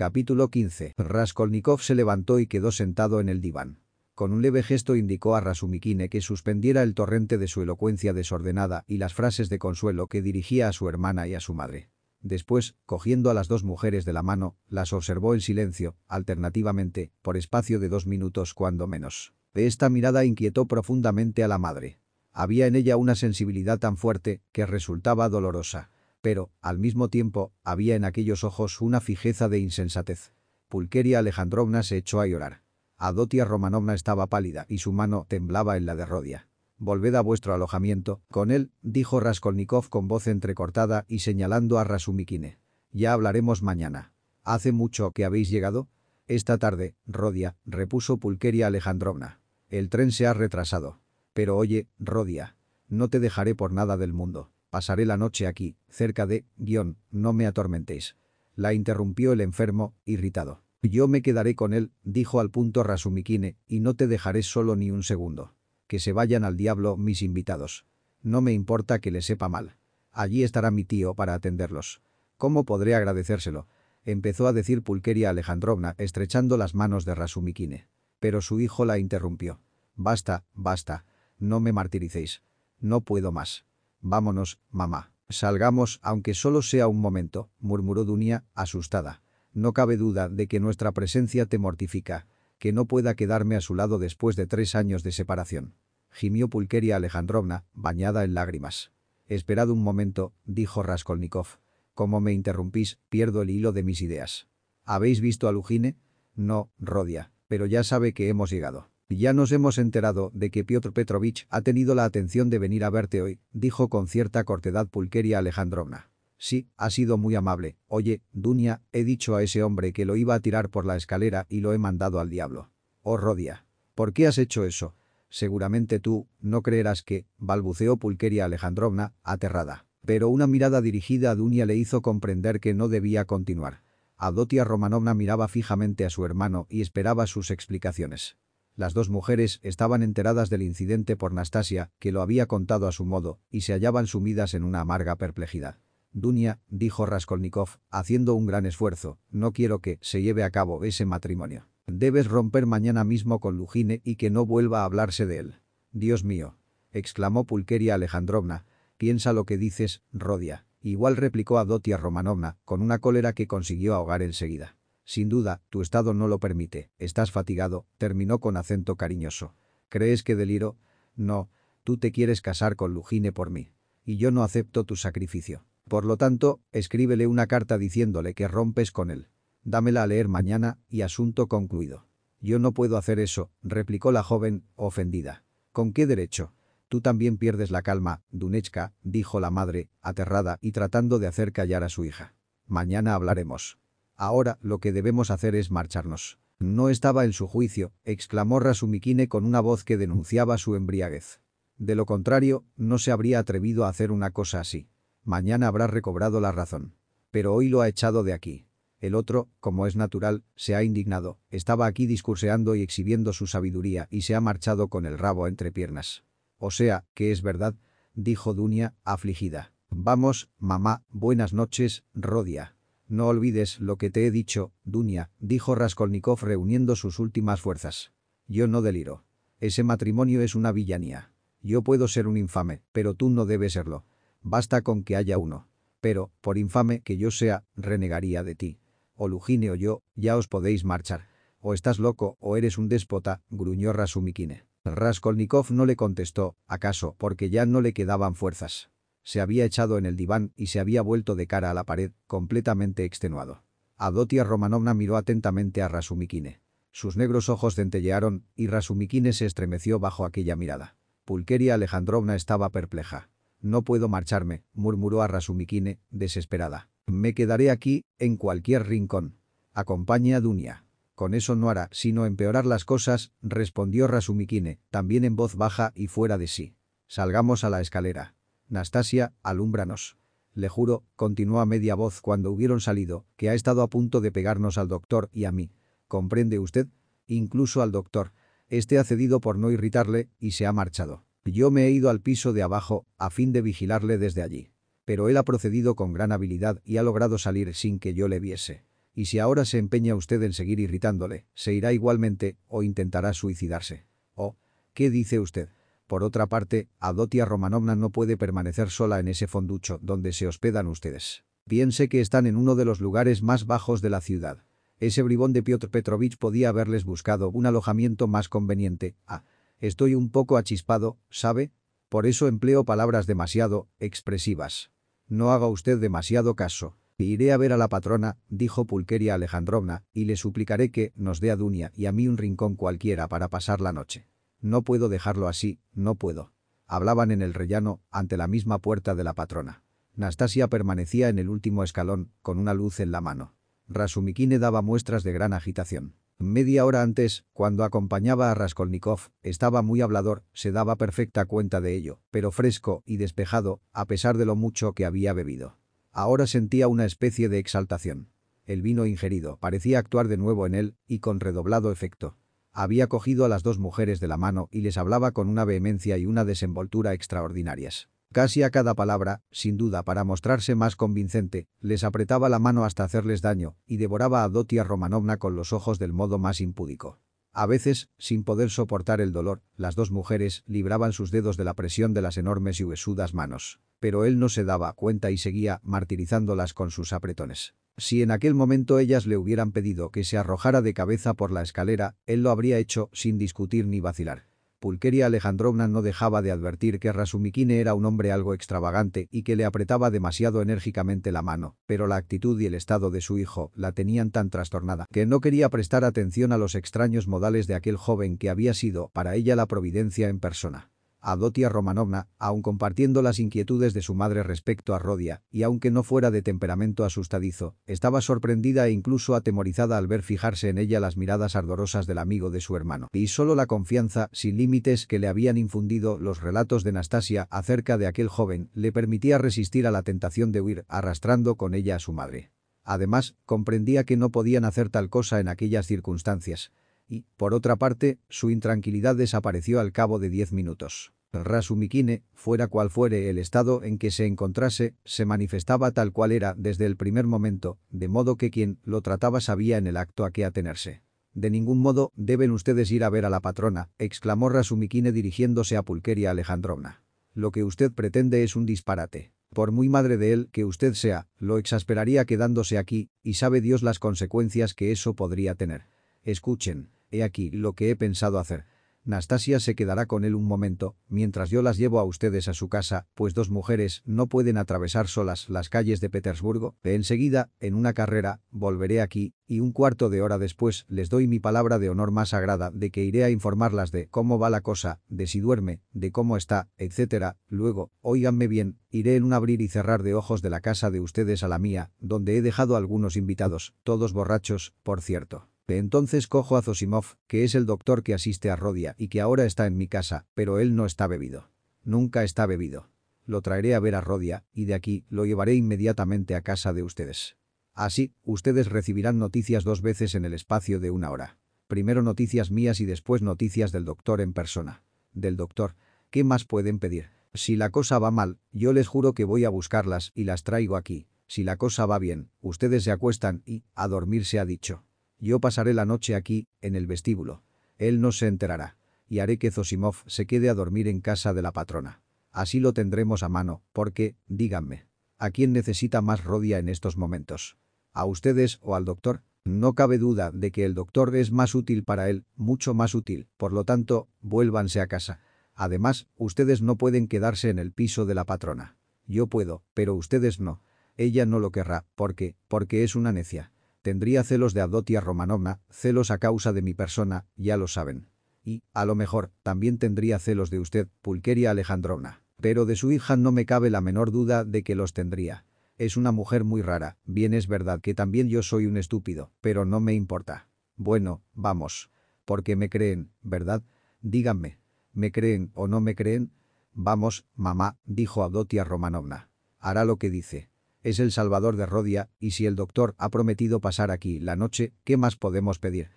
Capítulo 15. Raskolnikov se levantó y quedó sentado en el diván. Con un leve gesto indicó a Rasumikine que suspendiera el torrente de su elocuencia desordenada y las frases de consuelo que dirigía a su hermana y a su madre. Después, cogiendo a las dos mujeres de la mano, las observó en silencio, alternativamente, por espacio de dos minutos cuando menos. De esta mirada inquietó profundamente a la madre. Había en ella una sensibilidad tan fuerte que resultaba dolorosa pero, al mismo tiempo, había en aquellos ojos una fijeza de insensatez. Pulqueria Alejandrovna se echó a llorar. Adotia Romanovna estaba pálida y su mano temblaba en la de Rodia. «Volved a vuestro alojamiento, con él», dijo Raskolnikov con voz entrecortada y señalando a Rasumikine. «Ya hablaremos mañana. ¿Hace mucho que habéis llegado?» «Esta tarde, Rodia», repuso Pulqueria Alejandrovna. «El tren se ha retrasado. Pero oye, Rodia, no te dejaré por nada del mundo. Pasaré la noche aquí, cerca de, guion, no me atormentéis. La interrumpió el enfermo, irritado. Yo me quedaré con él, dijo al punto Rasumikine, y no te dejaré solo ni un segundo. Que se vayan al diablo mis invitados. No me importa que le sepa mal. Allí estará mi tío para atenderlos. ¿Cómo podré agradecérselo? Empezó a decir Pulqueria Alejandrovna estrechando las manos de Rasumikine. Pero su hijo la interrumpió. Basta, basta. No me martiricéis. No puedo más. Vámonos, mamá. Salgamos, aunque solo sea un momento, murmuró Dunia, asustada. No cabe duda de que nuestra presencia te mortifica, que no pueda quedarme a su lado después de tres años de separación. Gimió Pulqueria Alejandrovna, bañada en lágrimas. Esperad un momento, dijo Raskolnikov. Como me interrumpís, pierdo el hilo de mis ideas. ¿Habéis visto a Lujine? No, Rodia, pero ya sabe que hemos llegado. Ya nos hemos enterado de que Piotr Petrovich ha tenido la atención de venir a verte hoy, dijo con cierta cortedad Pulqueria Alejandrovna. Sí, ha sido muy amable. Oye, Dunia, he dicho a ese hombre que lo iba a tirar por la escalera y lo he mandado al diablo. Oh, Rodia. ¿Por qué has hecho eso? Seguramente tú, no creerás que, balbuceó Pulqueria Alejandrovna, aterrada. Pero una mirada dirigida a Dunia le hizo comprender que no debía continuar. Adotia Romanovna miraba fijamente a su hermano y esperaba sus explicaciones. Las dos mujeres estaban enteradas del incidente por Nastasia, que lo había contado a su modo, y se hallaban sumidas en una amarga perplejidad. Dunia, dijo Raskolnikov, haciendo un gran esfuerzo, no quiero que se lleve a cabo ese matrimonio. Debes romper mañana mismo con Lujine y que no vuelva a hablarse de él. Dios mío, exclamó Pulqueria Alejandrovna, piensa lo que dices, Rodia. Igual replicó a Dotia Romanovna, con una cólera que consiguió ahogar enseguida. Sin duda, tu estado no lo permite. Estás fatigado, terminó con acento cariñoso. ¿Crees que deliro? No, tú te quieres casar con Lujine por mí. Y yo no acepto tu sacrificio. Por lo tanto, escríbele una carta diciéndole que rompes con él. Dámela a leer mañana y asunto concluido. Yo no puedo hacer eso, replicó la joven, ofendida. ¿Con qué derecho? Tú también pierdes la calma, Dunechka, dijo la madre, aterrada y tratando de hacer callar a su hija. Mañana hablaremos. Ahora lo que debemos hacer es marcharnos. No estaba en su juicio, exclamó Rasumikine con una voz que denunciaba su embriaguez. De lo contrario, no se habría atrevido a hacer una cosa así. Mañana habrá recobrado la razón. Pero hoy lo ha echado de aquí. El otro, como es natural, se ha indignado, estaba aquí discurseando y exhibiendo su sabiduría y se ha marchado con el rabo entre piernas. O sea, que es verdad, dijo Dunia, afligida. Vamos, mamá, buenas noches, Rodia. No olvides lo que te he dicho, Dunia, dijo Raskolnikov reuniendo sus últimas fuerzas. Yo no deliro. Ese matrimonio es una villanía. Yo puedo ser un infame, pero tú no debes serlo. Basta con que haya uno. Pero, por infame que yo sea, renegaría de ti. O Lujine o yo, ya os podéis marchar. O estás loco o eres un déspota, gruñó Rasumikine. Raskolnikov no le contestó, acaso porque ya no le quedaban fuerzas. Se había echado en el diván y se había vuelto de cara a la pared, completamente extenuado. Adotia Romanovna miró atentamente a Rasumikine. Sus negros ojos centellearon y Rasumikine se estremeció bajo aquella mirada. Pulqueria Alejandrovna estaba perpleja. «No puedo marcharme», murmuró a Rasumikine, desesperada. «Me quedaré aquí, en cualquier rincón. Acompañe a Dunia». «Con eso no hará sino empeorar las cosas», respondió Rasumikine, también en voz baja y fuera de sí. «Salgamos a la escalera». Nastasia, alúmbranos. Le juro, continuó a media voz cuando hubieron salido, que ha estado a punto de pegarnos al doctor y a mí. ¿Comprende usted? Incluso al doctor. Este ha cedido por no irritarle y se ha marchado. Yo me he ido al piso de abajo a fin de vigilarle desde allí. Pero él ha procedido con gran habilidad y ha logrado salir sin que yo le viese. Y si ahora se empeña usted en seguir irritándole, se irá igualmente o intentará suicidarse. ¿O qué dice usted? Por otra parte, Adotia Romanovna no puede permanecer sola en ese fonducho donde se hospedan ustedes. Piense que están en uno de los lugares más bajos de la ciudad. Ese bribón de Piotr Petrovich podía haberles buscado un alojamiento más conveniente. Ah, estoy un poco achispado, ¿sabe? Por eso empleo palabras demasiado expresivas. No haga usted demasiado caso. Iré a ver a la patrona, dijo Pulqueria Alejandrovna, y le suplicaré que nos dé a Dunia y a mí un rincón cualquiera para pasar la noche. No puedo dejarlo así, no puedo. Hablaban en el rellano, ante la misma puerta de la patrona. Nastasia permanecía en el último escalón, con una luz en la mano. Rasumikine daba muestras de gran agitación. Media hora antes, cuando acompañaba a Raskolnikov, estaba muy hablador, se daba perfecta cuenta de ello, pero fresco y despejado, a pesar de lo mucho que había bebido. Ahora sentía una especie de exaltación. El vino ingerido parecía actuar de nuevo en él, y con redoblado efecto. Había cogido a las dos mujeres de la mano y les hablaba con una vehemencia y una desenvoltura extraordinarias. Casi a cada palabra, sin duda para mostrarse más convincente, les apretaba la mano hasta hacerles daño y devoraba a Dotia Romanovna con los ojos del modo más impúdico. A veces, sin poder soportar el dolor, las dos mujeres libraban sus dedos de la presión de las enormes y huesudas manos. Pero él no se daba cuenta y seguía martirizándolas con sus apretones. Si en aquel momento ellas le hubieran pedido que se arrojara de cabeza por la escalera, él lo habría hecho sin discutir ni vacilar. Pulqueria Alejandrovna no dejaba de advertir que Rasumikine era un hombre algo extravagante y que le apretaba demasiado enérgicamente la mano, pero la actitud y el estado de su hijo la tenían tan trastornada que no quería prestar atención a los extraños modales de aquel joven que había sido para ella la providencia en persona. Adotia Romanovna, aun compartiendo las inquietudes de su madre respecto a Rodia, y aunque no fuera de temperamento asustadizo, estaba sorprendida e incluso atemorizada al ver fijarse en ella las miradas ardorosas del amigo de su hermano. Y solo la confianza, sin límites que le habían infundido los relatos de Nastasia acerca de aquel joven, le permitía resistir a la tentación de huir, arrastrando con ella a su madre. Además, comprendía que no podían hacer tal cosa en aquellas circunstancias, y, por otra parte, su intranquilidad desapareció al cabo de diez minutos. Rasumikine, fuera cual fuere el estado en que se encontrase, se manifestaba tal cual era desde el primer momento, de modo que quien lo trataba sabía en el acto a qué atenerse. De ningún modo deben ustedes ir a ver a la patrona, exclamó Rasumikine dirigiéndose a Pulqueria Alejandrovna. Lo que usted pretende es un disparate. Por muy madre de él que usted sea, lo exasperaría quedándose aquí, y sabe Dios las consecuencias que eso podría tener. Escuchen, He aquí lo que he pensado hacer. Nastasia se quedará con él un momento, mientras yo las llevo a ustedes a su casa, pues dos mujeres no pueden atravesar solas las calles de Petersburgo. Enseguida, en una carrera, volveré aquí, y un cuarto de hora después les doy mi palabra de honor más sagrada de que iré a informarlas de cómo va la cosa, de si duerme, de cómo está, etc. Luego, óiganme bien, iré en un abrir y cerrar de ojos de la casa de ustedes a la mía, donde he dejado algunos invitados, todos borrachos, por cierto entonces cojo a Zosimov, que es el doctor que asiste a Rodia y que ahora está en mi casa, pero él no está bebido. Nunca está bebido. Lo traeré a ver a Rodia, y de aquí lo llevaré inmediatamente a casa de ustedes. Así, ustedes recibirán noticias dos veces en el espacio de una hora. Primero noticias mías y después noticias del doctor en persona. Del doctor, ¿qué más pueden pedir? Si la cosa va mal, yo les juro que voy a buscarlas y las traigo aquí. Si la cosa va bien, ustedes se acuestan y, a dormir se ha dicho. Yo pasaré la noche aquí, en el vestíbulo. Él no se enterará. Y haré que Zosimov se quede a dormir en casa de la patrona. Así lo tendremos a mano, porque, díganme, ¿a quién necesita más rodia en estos momentos? ¿A ustedes o al doctor? No cabe duda de que el doctor es más útil para él, mucho más útil, por lo tanto, vuélvanse a casa. Además, ustedes no pueden quedarse en el piso de la patrona. Yo puedo, pero ustedes no. Ella no lo querrá, porque, porque es una necia. Tendría celos de Adotia Romanovna, celos a causa de mi persona, ya lo saben. Y, a lo mejor, también tendría celos de usted, Pulqueria Alejandrovna. Pero de su hija no me cabe la menor duda de que los tendría. Es una mujer muy rara, bien es verdad que también yo soy un estúpido, pero no me importa. Bueno, vamos. Porque me creen, ¿verdad? Díganme. ¿Me creen o no me creen? Vamos, mamá, dijo Adotia Romanovna. Hará lo que dice. Es el salvador de Rodia, y si el doctor ha prometido pasar aquí la noche, ¿qué más podemos pedir?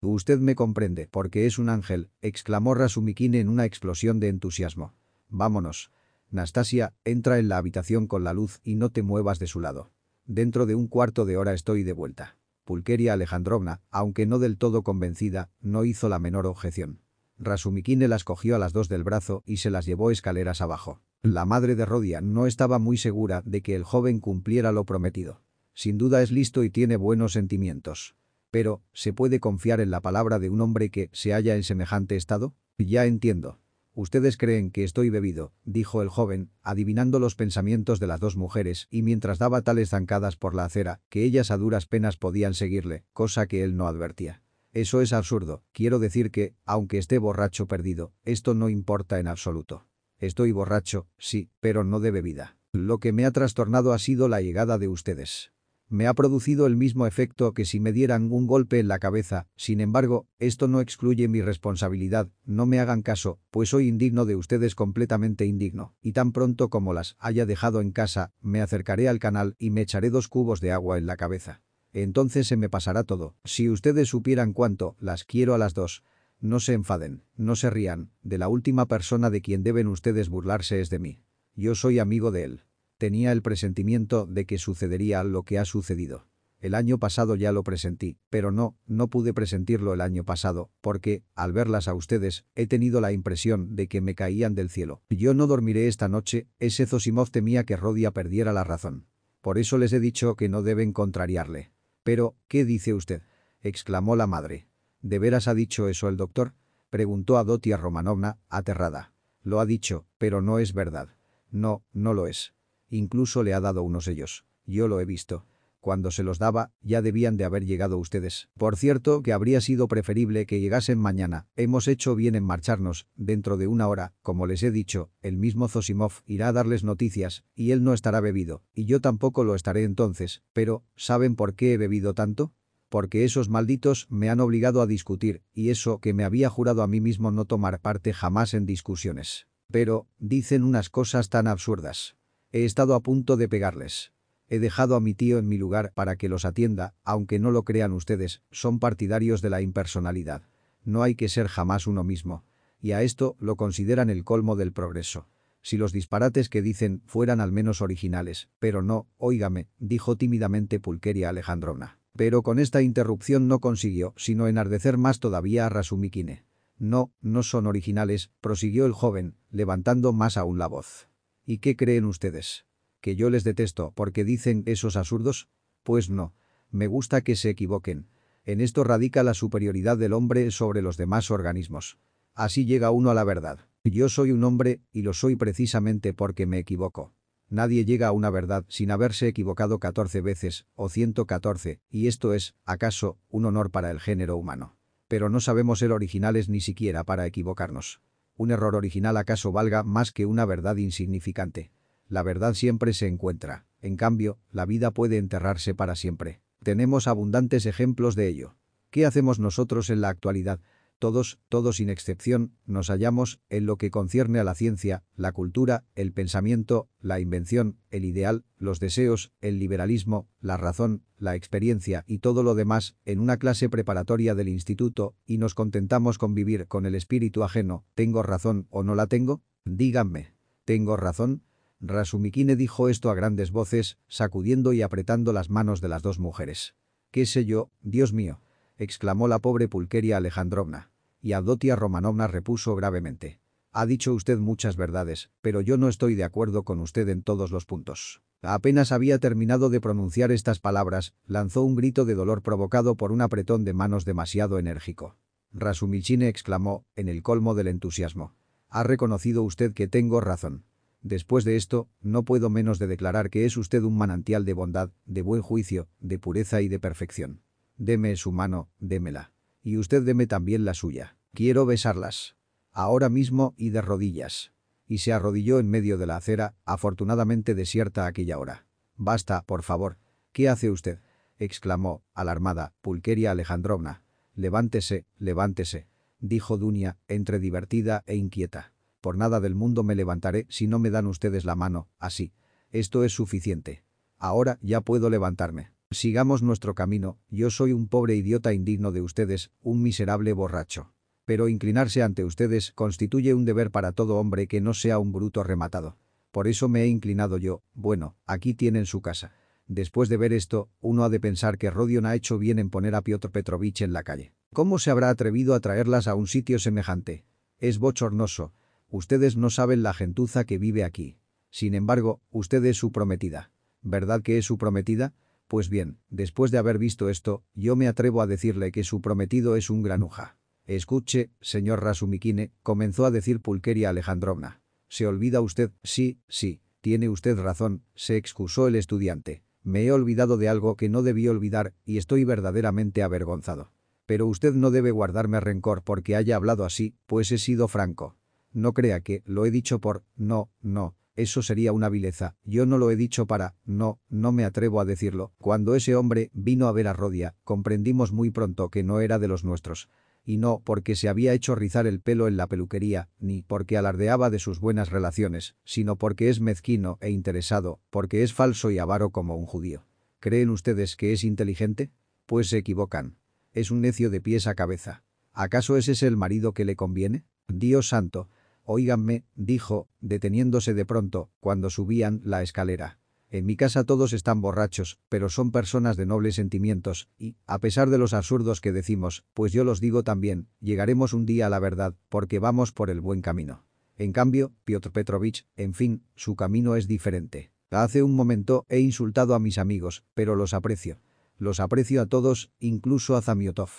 Usted me comprende, porque es un ángel, exclamó Rasumikine en una explosión de entusiasmo. Vámonos. Nastasia, entra en la habitación con la luz y no te muevas de su lado. Dentro de un cuarto de hora estoy de vuelta. Pulqueria Alejandrovna, aunque no del todo convencida, no hizo la menor objeción. Rasumikine las cogió a las dos del brazo y se las llevó escaleras abajo. La madre de Rodia no estaba muy segura de que el joven cumpliera lo prometido. Sin duda es listo y tiene buenos sentimientos. Pero, ¿se puede confiar en la palabra de un hombre que se halla en semejante estado? Ya entiendo. Ustedes creen que estoy bebido, dijo el joven, adivinando los pensamientos de las dos mujeres y mientras daba tales zancadas por la acera que ellas a duras penas podían seguirle, cosa que él no advertía. Eso es absurdo, quiero decir que, aunque esté borracho perdido, esto no importa en absoluto. Estoy borracho, sí, pero no de bebida. Lo que me ha trastornado ha sido la llegada de ustedes. Me ha producido el mismo efecto que si me dieran un golpe en la cabeza, sin embargo, esto no excluye mi responsabilidad, no me hagan caso, pues soy indigno de ustedes completamente indigno, y tan pronto como las haya dejado en casa, me acercaré al canal y me echaré dos cubos de agua en la cabeza. Entonces se me pasará todo, si ustedes supieran cuánto las quiero a las dos, no se enfaden, no se rían, de la última persona de quien deben ustedes burlarse es de mí. Yo soy amigo de él. Tenía el presentimiento de que sucedería lo que ha sucedido. El año pasado ya lo presentí, pero no, no pude presentirlo el año pasado, porque, al verlas a ustedes, he tenido la impresión de que me caían del cielo. Yo no dormiré esta noche, ese Zosimov temía que Rodia perdiera la razón. Por eso les he dicho que no deben contrariarle. Pero, ¿qué dice usted? exclamó la madre. ¿De veras ha dicho eso el doctor? Preguntó a Dotia Romanovna, aterrada. Lo ha dicho, pero no es verdad. No, no lo es. Incluso le ha dado unos sellos. Yo lo he visto. Cuando se los daba, ya debían de haber llegado ustedes. Por cierto, que habría sido preferible que llegasen mañana. Hemos hecho bien en marcharnos. Dentro de una hora, como les he dicho, el mismo Zosimov irá a darles noticias, y él no estará bebido, y yo tampoco lo estaré entonces. Pero, ¿saben por qué he bebido tanto? Porque esos malditos me han obligado a discutir, y eso que me había jurado a mí mismo no tomar parte jamás en discusiones. Pero, dicen unas cosas tan absurdas. He estado a punto de pegarles. He dejado a mi tío en mi lugar para que los atienda, aunque no lo crean ustedes, son partidarios de la impersonalidad. No hay que ser jamás uno mismo. Y a esto lo consideran el colmo del progreso. Si los disparates que dicen fueran al menos originales, pero no, óigame, dijo tímidamente Pulqueria Alejandrovna. Pero con esta interrupción no consiguió, sino enardecer más todavía a Rasumikine. No, no son originales, prosiguió el joven, levantando más aún la voz. ¿Y qué creen ustedes? ¿Que yo les detesto porque dicen esos absurdos? Pues no. Me gusta que se equivoquen. En esto radica la superioridad del hombre sobre los demás organismos. Así llega uno a la verdad. Yo soy un hombre, y lo soy precisamente porque me equivoco. Nadie llega a una verdad sin haberse equivocado 14 veces, o 114, y esto es, acaso, un honor para el género humano. Pero no sabemos ser originales ni siquiera para equivocarnos. Un error original acaso valga más que una verdad insignificante. La verdad siempre se encuentra, en cambio, la vida puede enterrarse para siempre. Tenemos abundantes ejemplos de ello. ¿Qué hacemos nosotros en la actualidad? Todos, todos sin excepción, nos hallamos, en lo que concierne a la ciencia, la cultura, el pensamiento, la invención, el ideal, los deseos, el liberalismo, la razón, la experiencia y todo lo demás, en una clase preparatoria del instituto, y nos contentamos con vivir con el espíritu ajeno, ¿tengo razón o no la tengo? Díganme. ¿Tengo razón? Rasumikine dijo esto a grandes voces, sacudiendo y apretando las manos de las dos mujeres. ¿Qué sé yo, Dios mío? Exclamó la pobre Pulqueria Alejandrovna. Y Adotia Romanovna repuso gravemente. Ha dicho usted muchas verdades, pero yo no estoy de acuerdo con usted en todos los puntos. Apenas había terminado de pronunciar estas palabras, lanzó un grito de dolor provocado por un apretón de manos demasiado enérgico. Rasumichine exclamó, en el colmo del entusiasmo. Ha reconocido usted que tengo razón. Después de esto, no puedo menos de declarar que es usted un manantial de bondad, de buen juicio, de pureza y de perfección. Deme su mano, démela. Y usted deme también la suya. Quiero besarlas. Ahora mismo y de rodillas. Y se arrodilló en medio de la acera, afortunadamente desierta aquella hora. Basta, por favor. ¿Qué hace usted? exclamó, alarmada, Pulqueria Alejandrovna. Levántese, levántese, dijo Dunia, entre divertida e inquieta. Por nada del mundo me levantaré si no me dan ustedes la mano, así. Esto es suficiente. Ahora ya puedo levantarme. Sigamos nuestro camino, yo soy un pobre idiota indigno de ustedes, un miserable borracho. Pero inclinarse ante ustedes constituye un deber para todo hombre que no sea un bruto rematado. Por eso me he inclinado yo, bueno, aquí tienen su casa. Después de ver esto, uno ha de pensar que Rodion ha hecho bien en poner a Piotr Petrovich en la calle. ¿Cómo se habrá atrevido a traerlas a un sitio semejante? Es bochornoso. Ustedes no saben la gentuza que vive aquí. Sin embargo, usted es su prometida. ¿Verdad que es su prometida? Pues bien, después de haber visto esto, yo me atrevo a decirle que su prometido es un granuja. Escuche, señor Rasumikine, comenzó a decir Pulqueria Alejandrovna. Se olvida usted, sí, sí, tiene usted razón, se excusó el estudiante. Me he olvidado de algo que no debí olvidar y estoy verdaderamente avergonzado. Pero usted no debe guardarme rencor porque haya hablado así, pues he sido franco. No crea que lo he dicho por no, no, eso sería una vileza. Yo no lo he dicho para, no, no me atrevo a decirlo. Cuando ese hombre vino a ver a Rodia, comprendimos muy pronto que no era de los nuestros. Y no porque se había hecho rizar el pelo en la peluquería, ni porque alardeaba de sus buenas relaciones, sino porque es mezquino e interesado, porque es falso y avaro como un judío. ¿Creen ustedes que es inteligente? Pues se equivocan. Es un necio de pies a cabeza. ¿Acaso ese es el marido que le conviene? Dios santo, Óiganme, dijo, deteniéndose de pronto, cuando subían la escalera. En mi casa todos están borrachos, pero son personas de nobles sentimientos, y, a pesar de los absurdos que decimos, pues yo los digo también, llegaremos un día a la verdad, porque vamos por el buen camino. En cambio, Piotr Petrovich, en fin, su camino es diferente. Hace un momento he insultado a mis amigos, pero los aprecio. Los aprecio a todos, incluso a Zamiotov.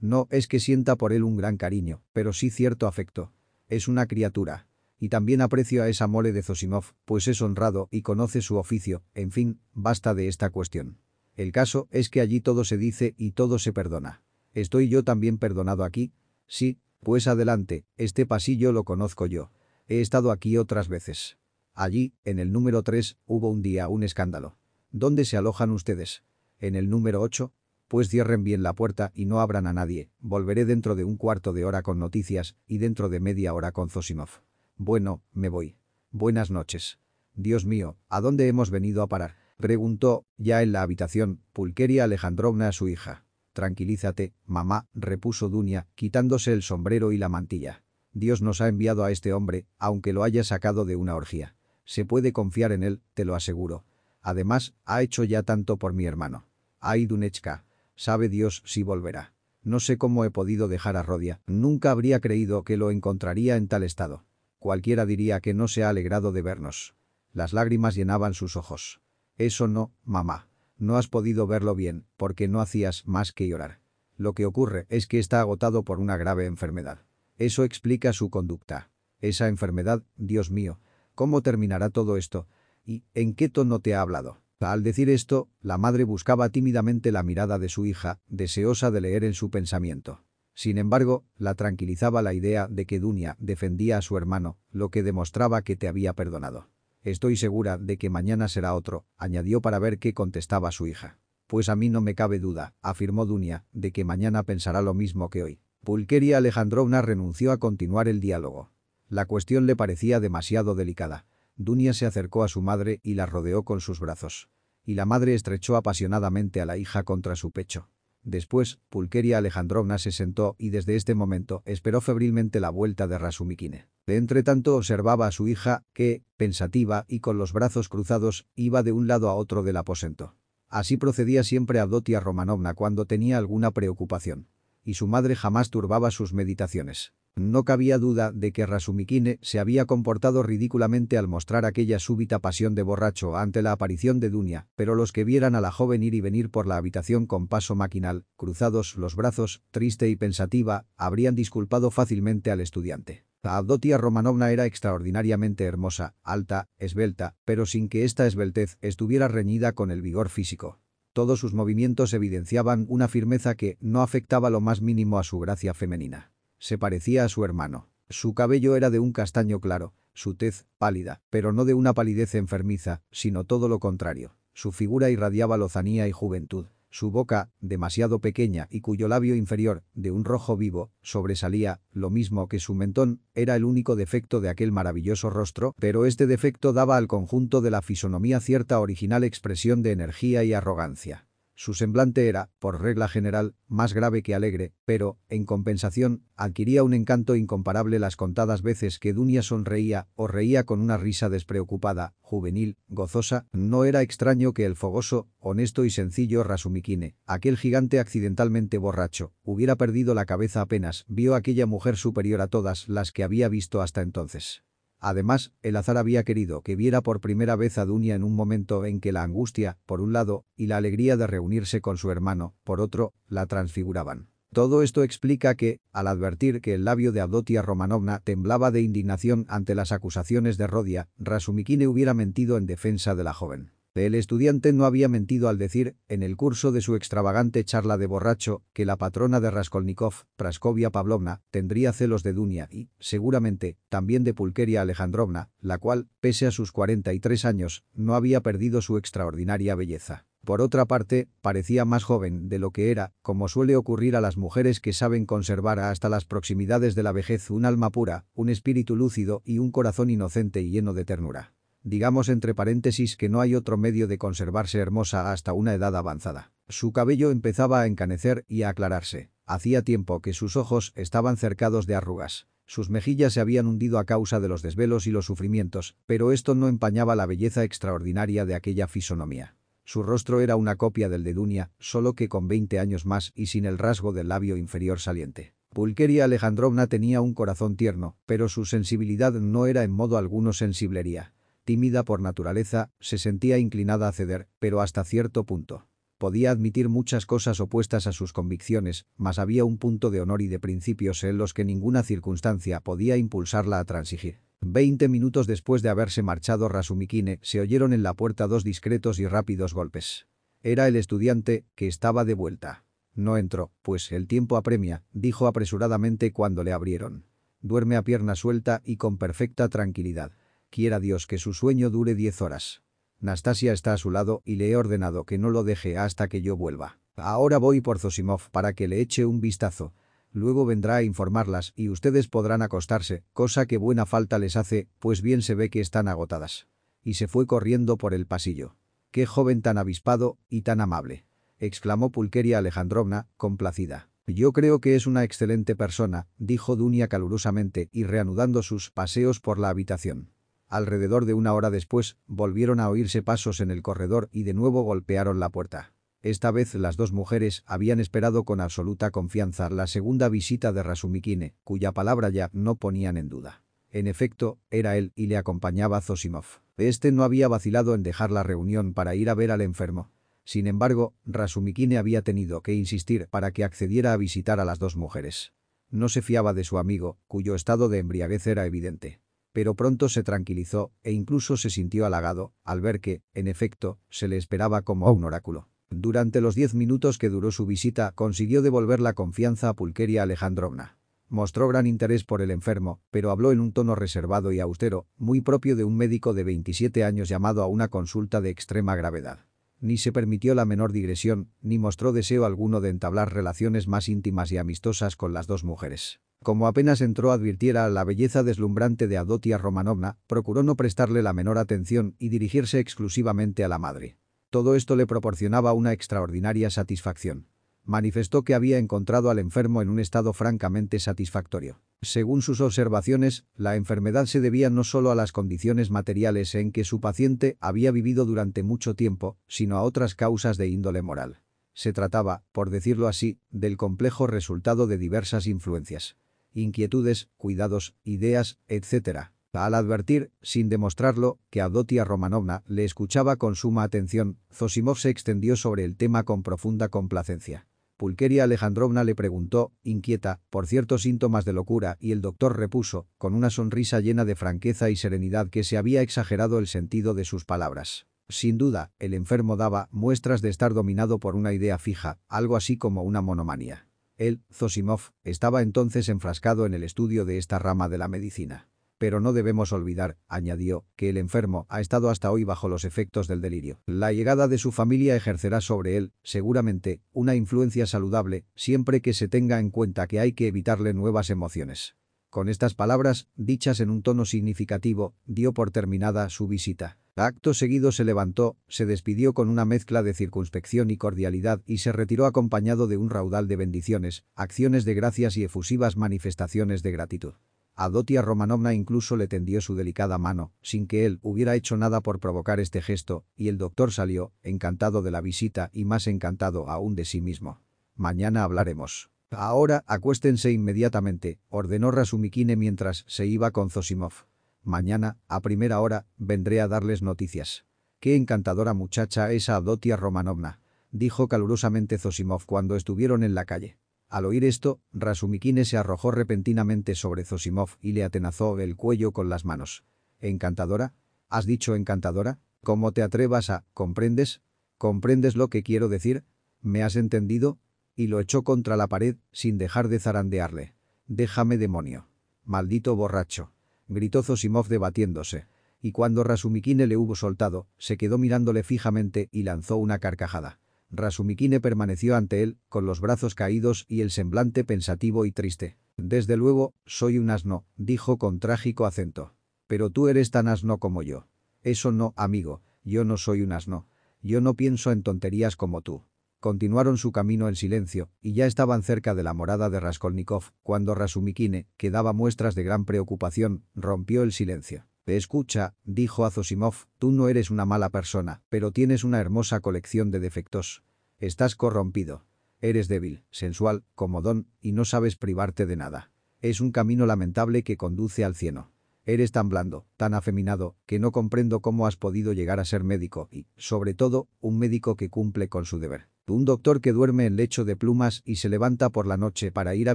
No es que sienta por él un gran cariño, pero sí cierto afecto. Es una criatura. Y también aprecio a esa mole de Zosimov, pues es honrado y conoce su oficio, en fin, basta de esta cuestión. El caso es que allí todo se dice y todo se perdona. ¿Estoy yo también perdonado aquí? Sí, pues adelante, este pasillo lo conozco yo. He estado aquí otras veces. Allí, en el número 3, hubo un día un escándalo. ¿Dónde se alojan ustedes? ¿En el número 8? Pues cierren bien la puerta y no abran a nadie. Volveré dentro de un cuarto de hora con noticias y dentro de media hora con Zosimov. Bueno, me voy. Buenas noches. Dios mío, ¿a dónde hemos venido a parar? Preguntó, ya en la habitación, Pulqueria Alejandrovna a su hija. Tranquilízate, mamá, repuso Dunia, quitándose el sombrero y la mantilla. Dios nos ha enviado a este hombre, aunque lo haya sacado de una orgía. Se puede confiar en él, te lo aseguro. Además, ha hecho ya tanto por mi hermano. Ay, Dunechka, Sabe Dios si volverá. No sé cómo he podido dejar a Rodia. Nunca habría creído que lo encontraría en tal estado. Cualquiera diría que no se ha alegrado de vernos. Las lágrimas llenaban sus ojos. Eso no, mamá. No has podido verlo bien, porque no hacías más que llorar. Lo que ocurre es que está agotado por una grave enfermedad. Eso explica su conducta. Esa enfermedad, Dios mío, ¿cómo terminará todo esto? ¿Y en qué tono te ha hablado? Al decir esto, la madre buscaba tímidamente la mirada de su hija, deseosa de leer en su pensamiento. Sin embargo, la tranquilizaba la idea de que Dunia defendía a su hermano, lo que demostraba que te había perdonado. Estoy segura de que mañana será otro, añadió para ver qué contestaba su hija. Pues a mí no me cabe duda, afirmó Dunia, de que mañana pensará lo mismo que hoy. Pulqueria Alejandrovna renunció a continuar el diálogo. La cuestión le parecía demasiado delicada. Dunia se acercó a su madre y la rodeó con sus brazos. Y la madre estrechó apasionadamente a la hija contra su pecho. Después, Pulqueria Alejandrovna se sentó y desde este momento esperó febrilmente la vuelta de Rasumikine. De entre tanto observaba a su hija, que, pensativa y con los brazos cruzados, iba de un lado a otro del aposento. Así procedía siempre a Dotia Romanovna cuando tenía alguna preocupación. Y su madre jamás turbaba sus meditaciones. No cabía duda de que Rasumikine se había comportado ridículamente al mostrar aquella súbita pasión de borracho ante la aparición de Dunia, pero los que vieran a la joven ir y venir por la habitación con paso maquinal, cruzados los brazos, triste y pensativa, habrían disculpado fácilmente al estudiante. Avdotia Romanovna era extraordinariamente hermosa, alta, esbelta, pero sin que esta esbeltez estuviera reñida con el vigor físico. Todos sus movimientos evidenciaban una firmeza que no afectaba lo más mínimo a su gracia femenina. Se parecía a su hermano. Su cabello era de un castaño claro, su tez, pálida, pero no de una palidez enfermiza, sino todo lo contrario. Su figura irradiaba lozanía y juventud. Su boca, demasiado pequeña y cuyo labio inferior, de un rojo vivo, sobresalía, lo mismo que su mentón, era el único defecto de aquel maravilloso rostro, pero este defecto daba al conjunto de la fisonomía cierta original expresión de energía y arrogancia. Su semblante era, por regla general, más grave que alegre, pero, en compensación, adquiría un encanto incomparable las contadas veces que Dunia sonreía o reía con una risa despreocupada, juvenil, gozosa, no era extraño que el fogoso, honesto y sencillo Rasumikine, aquel gigante accidentalmente borracho, hubiera perdido la cabeza apenas vio aquella mujer superior a todas las que había visto hasta entonces. Además, el azar había querido que viera por primera vez a Dunia en un momento en que la angustia, por un lado, y la alegría de reunirse con su hermano, por otro, la transfiguraban. Todo esto explica que, al advertir que el labio de Avdotia Romanovna temblaba de indignación ante las acusaciones de Rodia, Rasumikine hubiera mentido en defensa de la joven. El estudiante no había mentido al decir, en el curso de su extravagante charla de borracho, que la patrona de Raskolnikov, Praskovia Pavlovna, tendría celos de Dunia y, seguramente, también de Pulkeria Alejandrovna, la cual, pese a sus 43 años, no había perdido su extraordinaria belleza. Por otra parte, parecía más joven de lo que era, como suele ocurrir a las mujeres que saben conservar hasta las proximidades de la vejez un alma pura, un espíritu lúcido y un corazón inocente y lleno de ternura. Digamos entre paréntesis que no hay otro medio de conservarse hermosa hasta una edad avanzada. Su cabello empezaba a encanecer y a aclararse. Hacía tiempo que sus ojos estaban cercados de arrugas. Sus mejillas se habían hundido a causa de los desvelos y los sufrimientos, pero esto no empañaba la belleza extraordinaria de aquella fisonomía. Su rostro era una copia del de Dunia, solo que con 20 años más y sin el rasgo del labio inferior saliente. Pulqueria Alejandrovna tenía un corazón tierno, pero su sensibilidad no era en modo alguno sensiblería tímida por naturaleza, se sentía inclinada a ceder, pero hasta cierto punto. Podía admitir muchas cosas opuestas a sus convicciones, mas había un punto de honor y de principios en los que ninguna circunstancia podía impulsarla a transigir. Veinte minutos después de haberse marchado Rasumikine, se oyeron en la puerta dos discretos y rápidos golpes. Era el estudiante, que estaba de vuelta. No entró, pues el tiempo apremia, dijo apresuradamente cuando le abrieron. Duerme a pierna suelta y con perfecta tranquilidad. Quiera Dios que su sueño dure diez horas. Nastasia está a su lado y le he ordenado que no lo deje hasta que yo vuelva. Ahora voy por Zosimov para que le eche un vistazo. Luego vendrá a informarlas y ustedes podrán acostarse, cosa que buena falta les hace, pues bien se ve que están agotadas. Y se fue corriendo por el pasillo. ¡Qué joven tan avispado y tan amable! exclamó Pulqueria Alejandrovna, complacida. Yo creo que es una excelente persona, dijo Dunia calurosamente y reanudando sus paseos por la habitación. Alrededor de una hora después, volvieron a oírse pasos en el corredor y de nuevo golpearon la puerta. Esta vez las dos mujeres habían esperado con absoluta confianza la segunda visita de Rasumikine, cuya palabra ya no ponían en duda. En efecto, era él y le acompañaba Zosimov. Este no había vacilado en dejar la reunión para ir a ver al enfermo. Sin embargo, Rasumikine había tenido que insistir para que accediera a visitar a las dos mujeres. No se fiaba de su amigo, cuyo estado de embriaguez era evidente pero pronto se tranquilizó e incluso se sintió halagado al ver que, en efecto, se le esperaba como un oráculo. Durante los diez minutos que duró su visita consiguió devolver la confianza a Pulqueria Alejandrovna. Mostró gran interés por el enfermo, pero habló en un tono reservado y austero, muy propio de un médico de 27 años llamado a una consulta de extrema gravedad. Ni se permitió la menor digresión, ni mostró deseo alguno de entablar relaciones más íntimas y amistosas con las dos mujeres. Como apenas entró advirtiera la belleza deslumbrante de Adotia Romanovna, procuró no prestarle la menor atención y dirigirse exclusivamente a la madre. Todo esto le proporcionaba una extraordinaria satisfacción. Manifestó que había encontrado al enfermo en un estado francamente satisfactorio. Según sus observaciones, la enfermedad se debía no solo a las condiciones materiales en que su paciente había vivido durante mucho tiempo, sino a otras causas de índole moral. Se trataba, por decirlo así, del complejo resultado de diversas influencias inquietudes, cuidados, ideas, etc. Al advertir, sin demostrarlo, que Avdotia Romanovna le escuchaba con suma atención, Zosimov se extendió sobre el tema con profunda complacencia. Pulqueria Alejandrovna le preguntó, inquieta, por ciertos síntomas de locura y el doctor repuso, con una sonrisa llena de franqueza y serenidad que se había exagerado el sentido de sus palabras. Sin duda, el enfermo daba muestras de estar dominado por una idea fija, algo así como una monomanía. Él, Zosimov, estaba entonces enfrascado en el estudio de esta rama de la medicina. Pero no debemos olvidar, añadió, que el enfermo ha estado hasta hoy bajo los efectos del delirio. La llegada de su familia ejercerá sobre él, seguramente, una influencia saludable, siempre que se tenga en cuenta que hay que evitarle nuevas emociones. Con estas palabras, dichas en un tono significativo, dio por terminada su visita. Acto seguido se levantó, se despidió con una mezcla de circunspección y cordialidad y se retiró acompañado de un raudal de bendiciones, acciones de gracias y efusivas manifestaciones de gratitud. A Dotia Romanovna incluso le tendió su delicada mano, sin que él hubiera hecho nada por provocar este gesto, y el doctor salió, encantado de la visita y más encantado aún de sí mismo. Mañana hablaremos. Ahora acuéstense inmediatamente, ordenó Rasumikine mientras se iba con Zosimov. Mañana, a primera hora, vendré a darles noticias. Qué encantadora muchacha esa Dotia Romanovna, dijo calurosamente Zosimov cuando estuvieron en la calle. Al oír esto, Rasumikine se arrojó repentinamente sobre Zosimov y le atenazó el cuello con las manos. ¿Encantadora? ¿Has dicho encantadora? ¿Cómo te atrevas a... ¿Comprendes? ¿Comprendes lo que quiero decir? ¿Me has entendido? Y lo echó contra la pared, sin dejar de zarandearle. Déjame demonio. Maldito borracho gritó Zosimov debatiéndose. Y cuando Rasumikine le hubo soltado, se quedó mirándole fijamente y lanzó una carcajada. Rasumikine permaneció ante él, con los brazos caídos y el semblante pensativo y triste. «Desde luego, soy un asno», dijo con trágico acento. «Pero tú eres tan asno como yo». «Eso no, amigo, yo no soy un asno. Yo no pienso en tonterías como tú». Continuaron su camino en silencio, y ya estaban cerca de la morada de Raskolnikov, cuando Rasumikine, que daba muestras de gran preocupación, rompió el silencio. «Escucha», dijo a Zosimov, «tú no eres una mala persona, pero tienes una hermosa colección de defectos. Estás corrompido. Eres débil, sensual, comodón, y no sabes privarte de nada. Es un camino lamentable que conduce al cielo. Eres tan blando, tan afeminado, que no comprendo cómo has podido llegar a ser médico y, sobre todo, un médico que cumple con su deber. Un doctor que duerme en lecho de plumas y se levanta por la noche para ir a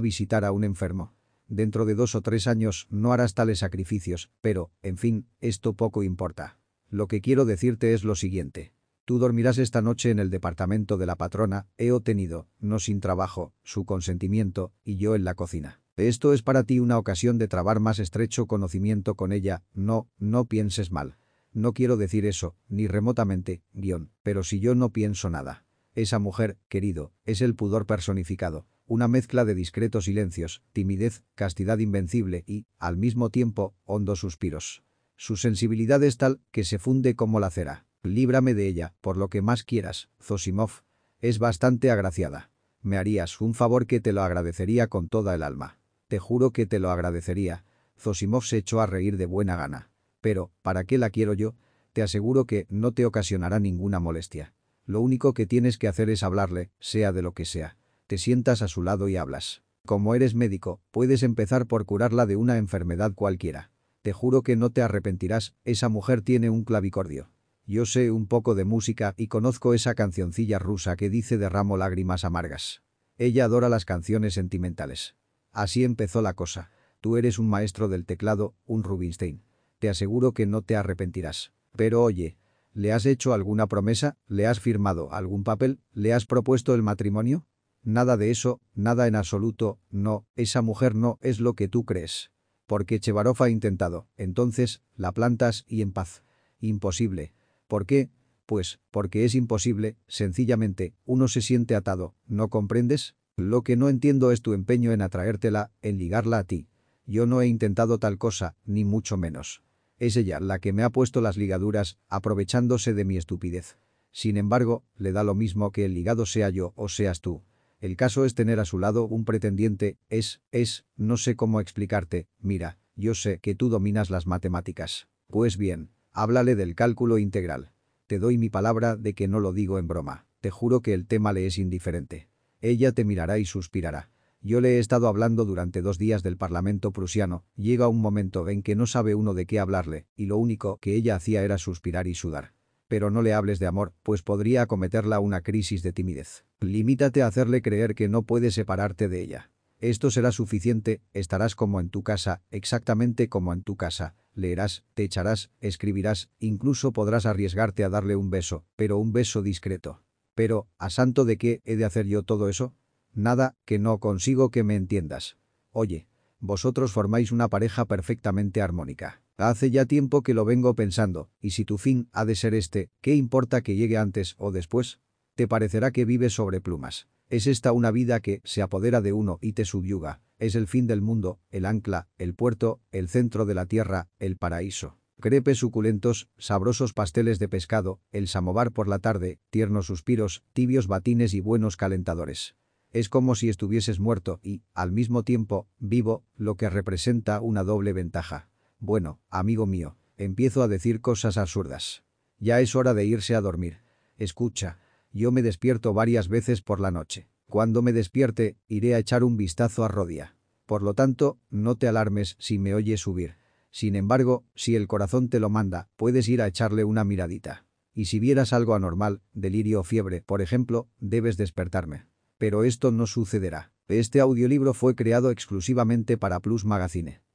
visitar a un enfermo. Dentro de dos o tres años no harás tales sacrificios, pero, en fin, esto poco importa. Lo que quiero decirte es lo siguiente. Tú dormirás esta noche en el departamento de la patrona, he obtenido, no sin trabajo, su consentimiento, y yo en la cocina. Esto es para ti una ocasión de trabar más estrecho conocimiento con ella, no, no pienses mal. No quiero decir eso, ni remotamente, guion, pero si yo no pienso nada. Esa mujer, querido, es el pudor personificado, una mezcla de discretos silencios, timidez, castidad invencible y, al mismo tiempo, hondos suspiros. Su sensibilidad es tal que se funde como la cera. Líbrame de ella, por lo que más quieras, Zosimov. Es bastante agraciada. Me harías un favor que te lo agradecería con toda el alma. Te juro que te lo agradecería. Zosimov se echó a reír de buena gana. Pero, ¿para qué la quiero yo? Te aseguro que no te ocasionará ninguna molestia. Lo único que tienes que hacer es hablarle, sea de lo que sea. Te sientas a su lado y hablas. Como eres médico, puedes empezar por curarla de una enfermedad cualquiera. Te juro que no te arrepentirás, esa mujer tiene un clavicordio. Yo sé un poco de música y conozco esa cancioncilla rusa que dice derramo lágrimas amargas. Ella adora las canciones sentimentales. Así empezó la cosa. Tú eres un maestro del teclado, un Rubinstein. Te aseguro que no te arrepentirás. Pero oye, ¿Le has hecho alguna promesa? ¿Le has firmado algún papel? ¿Le has propuesto el matrimonio? Nada de eso, nada en absoluto, no, esa mujer no es lo que tú crees. Porque Chevarov ha intentado, entonces, la plantas y en paz. Imposible. ¿Por qué? Pues, porque es imposible, sencillamente, uno se siente atado, ¿no comprendes? Lo que no entiendo es tu empeño en atraértela, en ligarla a ti. Yo no he intentado tal cosa, ni mucho menos. Es ella la que me ha puesto las ligaduras, aprovechándose de mi estupidez. Sin embargo, le da lo mismo que el ligado sea yo o seas tú. El caso es tener a su lado un pretendiente, es, es, no sé cómo explicarte, mira, yo sé que tú dominas las matemáticas. Pues bien, háblale del cálculo integral. Te doy mi palabra de que no lo digo en broma, te juro que el tema le es indiferente. Ella te mirará y suspirará. Yo le he estado hablando durante dos días del Parlamento prusiano, llega un momento en que no sabe uno de qué hablarle, y lo único que ella hacía era suspirar y sudar. Pero no le hables de amor, pues podría acometerla una crisis de timidez. Limítate a hacerle creer que no puedes separarte de ella. Esto será suficiente, estarás como en tu casa, exactamente como en tu casa. Leerás, te echarás, escribirás, incluso podrás arriesgarte a darle un beso, pero un beso discreto. Pero, ¿a santo de qué he de hacer yo todo eso? Nada, que no consigo que me entiendas. Oye, vosotros formáis una pareja perfectamente armónica. Hace ya tiempo que lo vengo pensando, y si tu fin ha de ser este, ¿qué importa que llegue antes o después? Te parecerá que vives sobre plumas. Es esta una vida que se apodera de uno y te subyuga. Es el fin del mundo, el ancla, el puerto, el centro de la tierra, el paraíso. Crepes suculentos, sabrosos pasteles de pescado, el samovar por la tarde, tiernos suspiros, tibios batines y buenos calentadores. Es como si estuvieses muerto y, al mismo tiempo, vivo, lo que representa una doble ventaja. Bueno, amigo mío, empiezo a decir cosas absurdas. Ya es hora de irse a dormir. Escucha, yo me despierto varias veces por la noche. Cuando me despierte, iré a echar un vistazo a Rodia. Por lo tanto, no te alarmes si me oyes subir. Sin embargo, si el corazón te lo manda, puedes ir a echarle una miradita. Y si vieras algo anormal, delirio o fiebre, por ejemplo, debes despertarme. Pero esto no sucederá. Este audiolibro fue creado exclusivamente para Plus Magazine.